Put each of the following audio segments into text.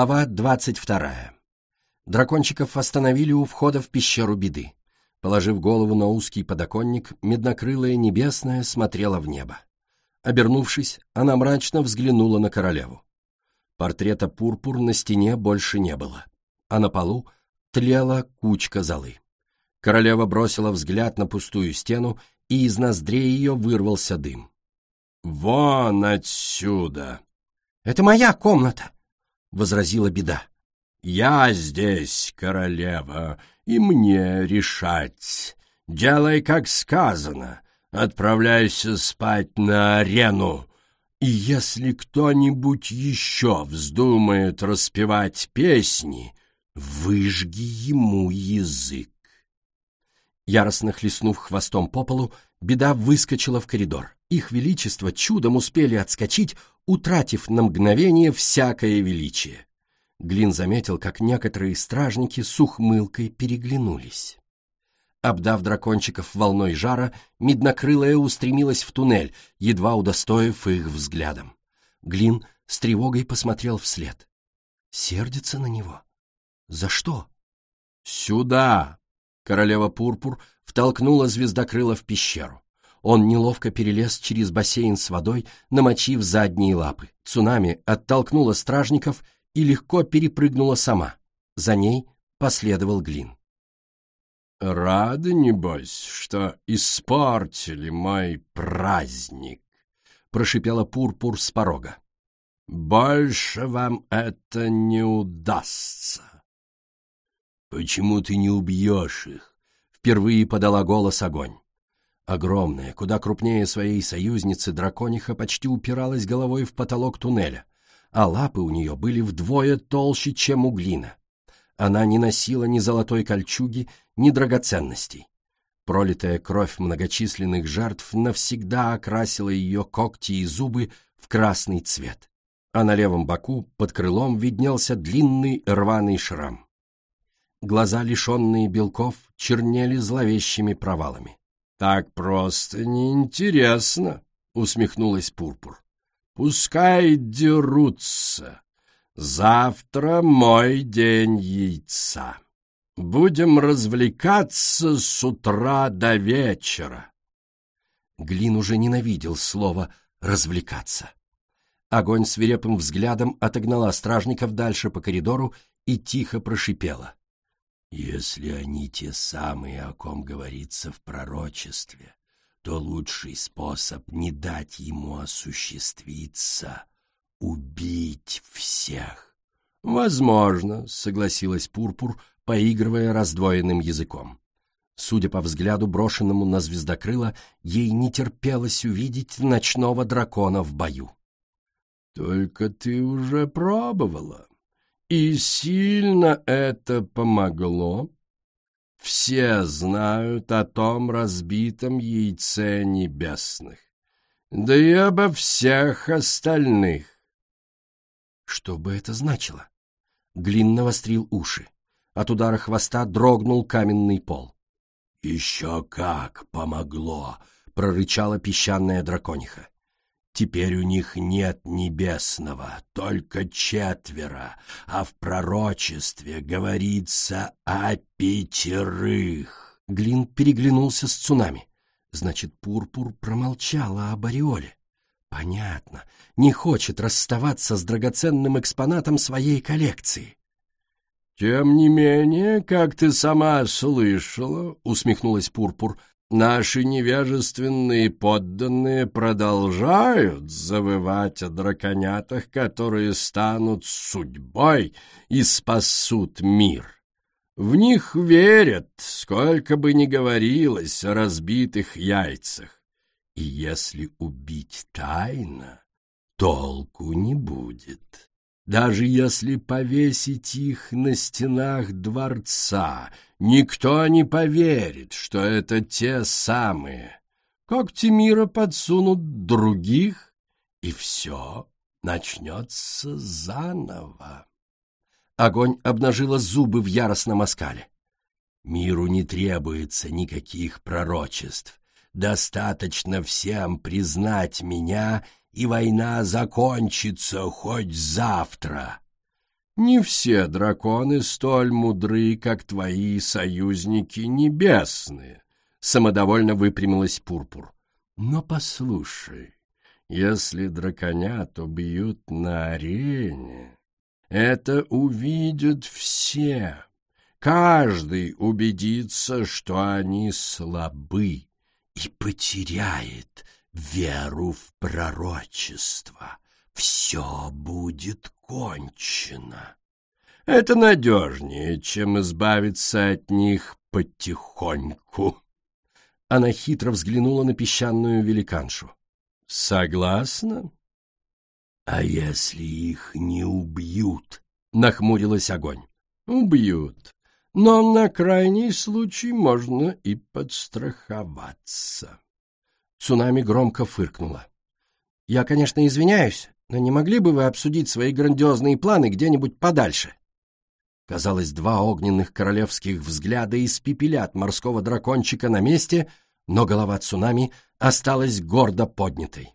Глава двадцать вторая. Дракончиков остановили у входа в пещеру беды. Положив голову на узкий подоконник, меднокрылая небесная смотрела в небо. Обернувшись, она мрачно взглянула на королеву. Портрета пурпур на стене больше не было, а на полу тлела кучка золы. Королева бросила взгляд на пустую стену, и из ноздрей ее вырвался дым. «Вон отсюда!» «Это моя комната!» — возразила беда. «Я здесь, королева, и мне решать. Делай, как сказано. Отправляйся спать на арену. И если кто-нибудь еще вздумает распевать песни, выжги ему язык». Яростно хлестнув хвостом по полу, беда выскочила в коридор. Их величество чудом успели отскочить, утратив на мгновение всякое величие. Глин заметил, как некоторые стражники с ухмылкой переглянулись. Обдав дракончиков волной жара, меднокрылая устремилась в туннель, едва удостоив их взглядом. Глин с тревогой посмотрел вслед. Сердится на него? За что? «Сюда!» Королева Пурпур втолкнула звездокрыла в пещеру. Он неловко перелез через бассейн с водой, намочив задние лапы. Цунами оттолкнула стражников и легко перепрыгнула сама. За ней последовал Глин. «Рады, небось, что испортили мой праздник», — прошипела Пурпур с порога. «Больше вам это не удастся». «Почему ты не убьешь их?» — впервые подала голос огонь. Огромная, куда крупнее своей союзницы дракониха почти упиралась головой в потолок туннеля, а лапы у нее были вдвое толще, чем у глина. Она не носила ни золотой кольчуги, ни драгоценностей. Пролитая кровь многочисленных жертв навсегда окрасила ее когти и зубы в красный цвет, а на левом боку под крылом виднелся длинный рваный шрам. Глаза, лишенные белков, чернели зловещими провалами. «Так просто неинтересно», — усмехнулась Пурпур. «Пускай дерутся. Завтра мой день яйца. Будем развлекаться с утра до вечера». Глин уже ненавидел слово «развлекаться». Огонь свирепым взглядом отогнала стражников дальше по коридору и тихо прошипела. Если они те самые, о ком говорится в пророчестве, то лучший способ не дать ему осуществиться — убить всех. — Возможно, — согласилась Пурпур, поигрывая раздвоенным языком. Судя по взгляду, брошенному на звездокрыло, ей не терпелось увидеть ночного дракона в бою. — Только ты уже пробовала, и сильно это помогло. Все знают о том разбитом яйце небесных, да и обо всех остальных. Что бы это значило? Глин навострил уши. От удара хвоста дрогнул каменный пол. «Еще как помогло!» — прорычала песчаная дракониха. Теперь у них нет небесного, только четверо, а в пророчестве говорится о пятерых. Глин переглянулся с цунами. Значит, Пурпур промолчала об Ореоле. Понятно, не хочет расставаться с драгоценным экспонатом своей коллекции. «Тем не менее, как ты сама слышала», — усмехнулась Пурпур, Наши невежественные подданные продолжают завывать о драконятах, которые станут судьбой и спасут мир. В них верят, сколько бы ни говорилось о разбитых яйцах. И если убить тайно, толку не будет. Даже если повесить их на стенах дворца, никто не поверит, что это те самые. Когти мира подсунут других, и все начнется заново. Огонь обнажила зубы в яростном оскале. Миру не требуется никаких пророчеств. Достаточно всем признать меня и война закончится хоть завтра. Не все драконы столь мудры, как твои союзники небесные. Самодовольно выпрямилась Пурпур. Но послушай, если драконят убьют на арене, это увидят все. Каждый убедится, что они слабы и потеряет веру в пророчество. Все будет кончено. Это надежнее, чем избавиться от них потихоньку. Она хитро взглянула на песчаную великаншу. «Согласна?» «А если их не убьют?» — нахмурилась огонь. «Убьют. Но на крайний случай можно и подстраховаться». Цунами громко фыркнула. «Я, конечно, извиняюсь, но не могли бы вы обсудить свои грандиозные планы где-нибудь подальше?» Казалось, два огненных королевских взгляда испепелят морского дракончика на месте, но голова цунами осталась гордо поднятой.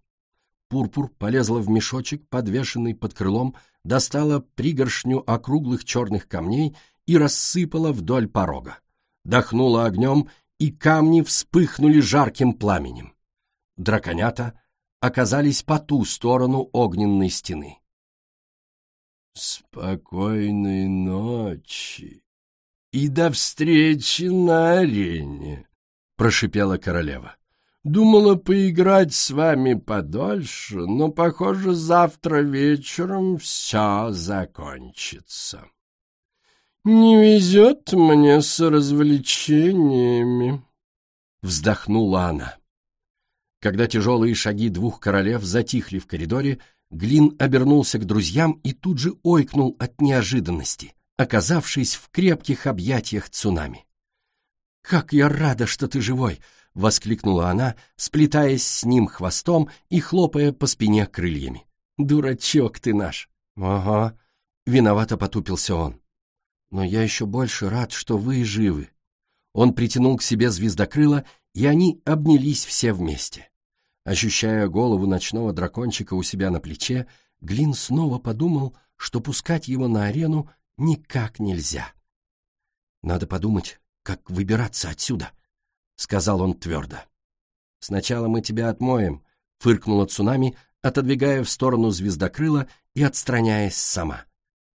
Пурпур полезла в мешочек, подвешенный под крылом, достала пригоршню округлых черных камней и рассыпала вдоль порога. Дохнула огнем, и камни вспыхнули жарким пламенем драконята оказались по ту сторону огненной стены. «Спокойной ночи и до встречи на арене!» — прошипела королева. «Думала поиграть с вами подольше, но, похоже, завтра вечером все закончится. Не везет мне с развлечениями!» Вздохнула она. Когда тяжелые шаги двух королев затихли в коридоре, Глин обернулся к друзьям и тут же ойкнул от неожиданности, оказавшись в крепких объятиях цунами. «Как я рада, что ты живой!» — воскликнула она, сплетаясь с ним хвостом и хлопая по спине крыльями. «Дурачок ты наш!» «Ага», — виновато потупился он. «Но я еще больше рад, что вы живы». Он притянул к себе звездокрыла, и они обнялись все вместе. Ощущая голову ночного дракончика у себя на плече, Глин снова подумал, что пускать его на арену никак нельзя. «Надо подумать, как выбираться отсюда», — сказал он твердо. «Сначала мы тебя отмоем», — фыркнула цунами, отодвигая в сторону звездокрыла и отстраняясь сама.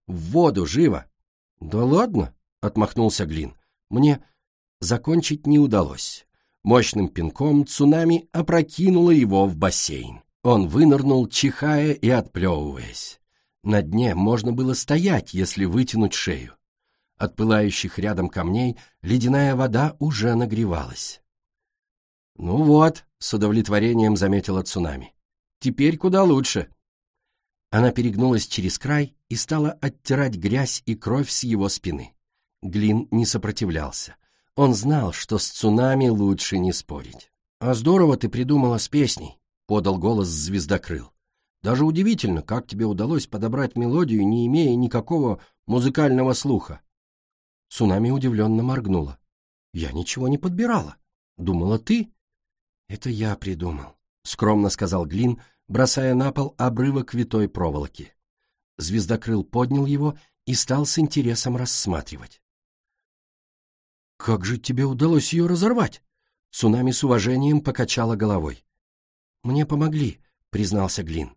«В воду, живо!» «Да ладно», — отмахнулся Глин. «Мне закончить не удалось. Мощным пинком цунами опрокинуло его в бассейн. Он вынырнул, чихая и отплевываясь. На дне можно было стоять, если вытянуть шею. От пылающих рядом камней ледяная вода уже нагревалась. «Ну вот», — с удовлетворением заметила цунами, — «теперь куда лучше». Она перегнулась через край и стала оттирать грязь и кровь с его спины. Глин не сопротивлялся. Он знал, что с цунами лучше не спорить. «А здорово ты придумала с песней», — подал голос звездокрыл. «Даже удивительно, как тебе удалось подобрать мелодию, не имея никакого музыкального слуха». Цунами удивленно моргнула. «Я ничего не подбирала. Думала, ты?» «Это я придумал», — скромно сказал Глин, бросая на пол обрывок витой проволоки. Звездокрыл поднял его и стал с интересом рассматривать. «Как же тебе удалось ее разорвать?» Цунами с уважением покачала головой. «Мне помогли», — признался Глин.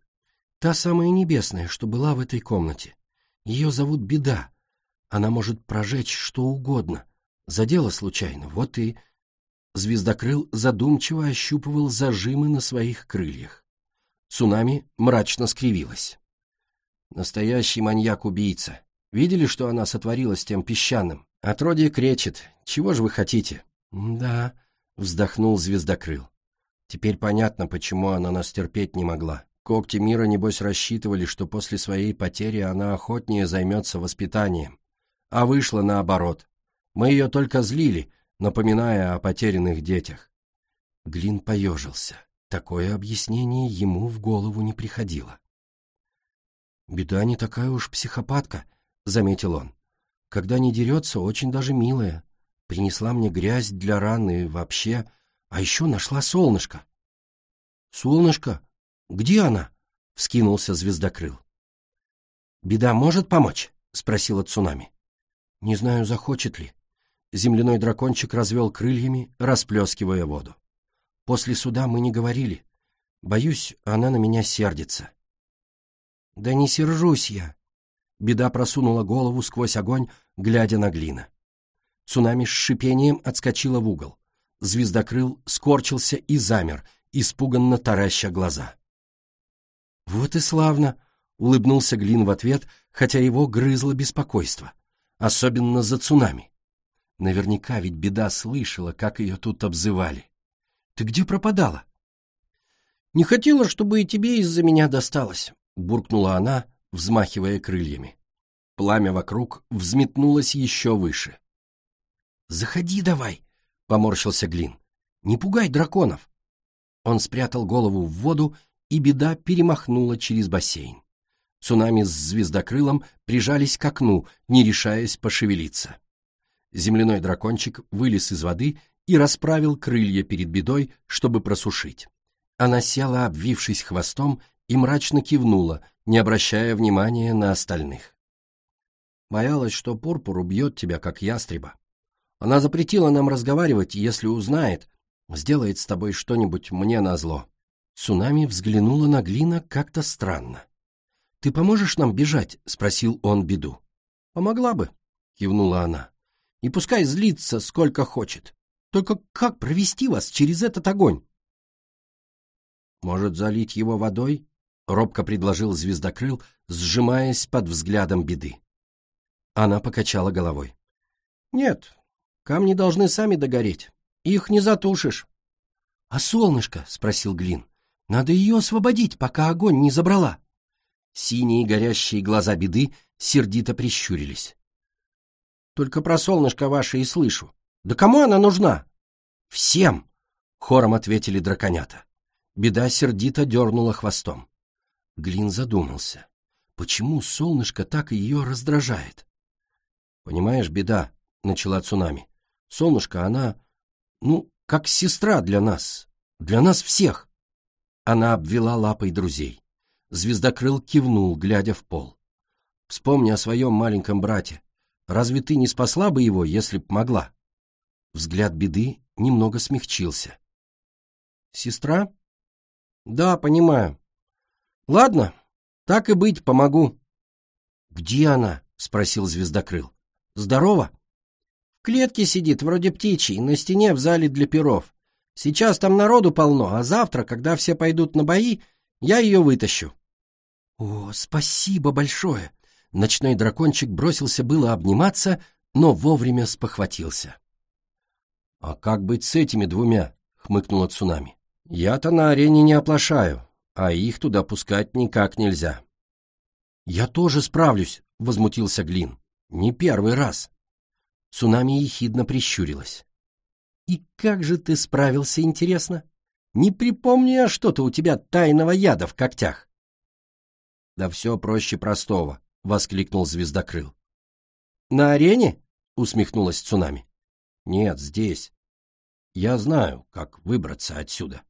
«Та самая небесная, что была в этой комнате. Ее зовут Беда. Она может прожечь что угодно. Задела случайно, вот и...» Звездокрыл задумчиво ощупывал зажимы на своих крыльях. Цунами мрачно скривилась. «Настоящий маньяк-убийца. Видели, что она сотворила с тем песчаным? Отродье кречет. Чего же вы хотите? Да, вздохнул звездокрыл. Теперь понятно, почему она нас терпеть не могла. Когти мира, небось, рассчитывали, что после своей потери она охотнее займется воспитанием. А вышло наоборот. Мы ее только злили, напоминая о потерянных детях. Глин поежился. Такое объяснение ему в голову не приходило. «Беда не такая уж психопатка», — заметил он. Когда не дерется, очень даже милая. Принесла мне грязь для раны вообще, а еще нашла солнышко. «Солнышко? Где она?» — вскинулся звездокрыл. «Беда может помочь?» спросила цунами. Не знаю, захочет ли. Земляной дракончик развел крыльями, расплескивая воду. После суда мы не говорили. Боюсь, она на меня сердится. Да не сержусь я. Беда просунула голову сквозь огонь, глядя на глина. Цунами с шипением отскочила в угол. Звездокрыл скорчился и замер, испуганно тараща глаза. «Вот и славно!» — улыбнулся Глин в ответ, хотя его грызло беспокойство. Особенно за цунами. Наверняка ведь беда слышала, как ее тут обзывали. «Ты где пропадала?» «Не хотела, чтобы и тебе из-за меня досталось», — буркнула она, взмахивая крыльями. Пламя вокруг взметнулось еще выше. «Заходи давай!» — поморщился Глин. «Не пугай драконов!» Он спрятал голову в воду, и беда перемахнула через бассейн. Цунами с звездокрылом прижались к окну, не решаясь пошевелиться. Земляной дракончик вылез из воды и расправил крылья перед бедой, чтобы просушить. Она села, обвившись хвостом, и мрачно кивнула, не обращая внимания на остальных. Боялась, что Пурпур убьет тебя, как ястреба. Она запретила нам разговаривать, если узнает, сделает с тобой что-нибудь мне назло. Цунами взглянула на Глина как-то странно. «Ты поможешь нам бежать?» — спросил он беду. «Помогла бы», — кивнула она. «И пускай злится, сколько хочет. Только как провести вас через этот огонь?» «Может, залить его водой?» — робко предложил звездокрыл, сжимаясь под взглядом беды. Она покачала головой. «Нет, камни должны сами догореть. Их не затушишь». «А солнышко?» — спросил Глин. «Надо ее освободить, пока огонь не забрала». Синие горящие глаза беды сердито прищурились. «Только про солнышко ваше и слышу. Да кому она нужна?» «Всем!» — хором ответили драконята. Беда сердито дернула хвостом. Глин задумался. Почему солнышко так ее раздражает? «Понимаешь, беда», — начала цунами. «Солнышко, она, ну, как сестра для нас, для нас всех». Она обвела лапой друзей. Звездокрыл кивнул, глядя в пол. «Вспомни о своем маленьком брате. Разве ты не спасла бы его, если б могла?» Взгляд беды немного смягчился. «Сестра?» «Да, понимаю. Ладно, так и быть, помогу». «Где она?» — спросил Звездокрыл. «Здорово?» «В клетке сидит, вроде птичьей, на стене в зале для перов. Сейчас там народу полно, а завтра, когда все пойдут на бои, я ее вытащу». «О, спасибо большое!» Ночной дракончик бросился было обниматься, но вовремя спохватился. «А как быть с этими двумя?» — хмыкнула Цунами. «Я-то на арене не оплошаю, а их туда пускать никак нельзя». «Я тоже справлюсь», — возмутился Глин. «Не первый раз». Цунами ехидно прищурилась. «И как же ты справился, интересно? Не припомню я что-то у тебя тайного яда в когтях». «Да все проще простого», — воскликнул Звездокрыл. «На арене?» — усмехнулась Цунами. «Нет, здесь. Я знаю, как выбраться отсюда».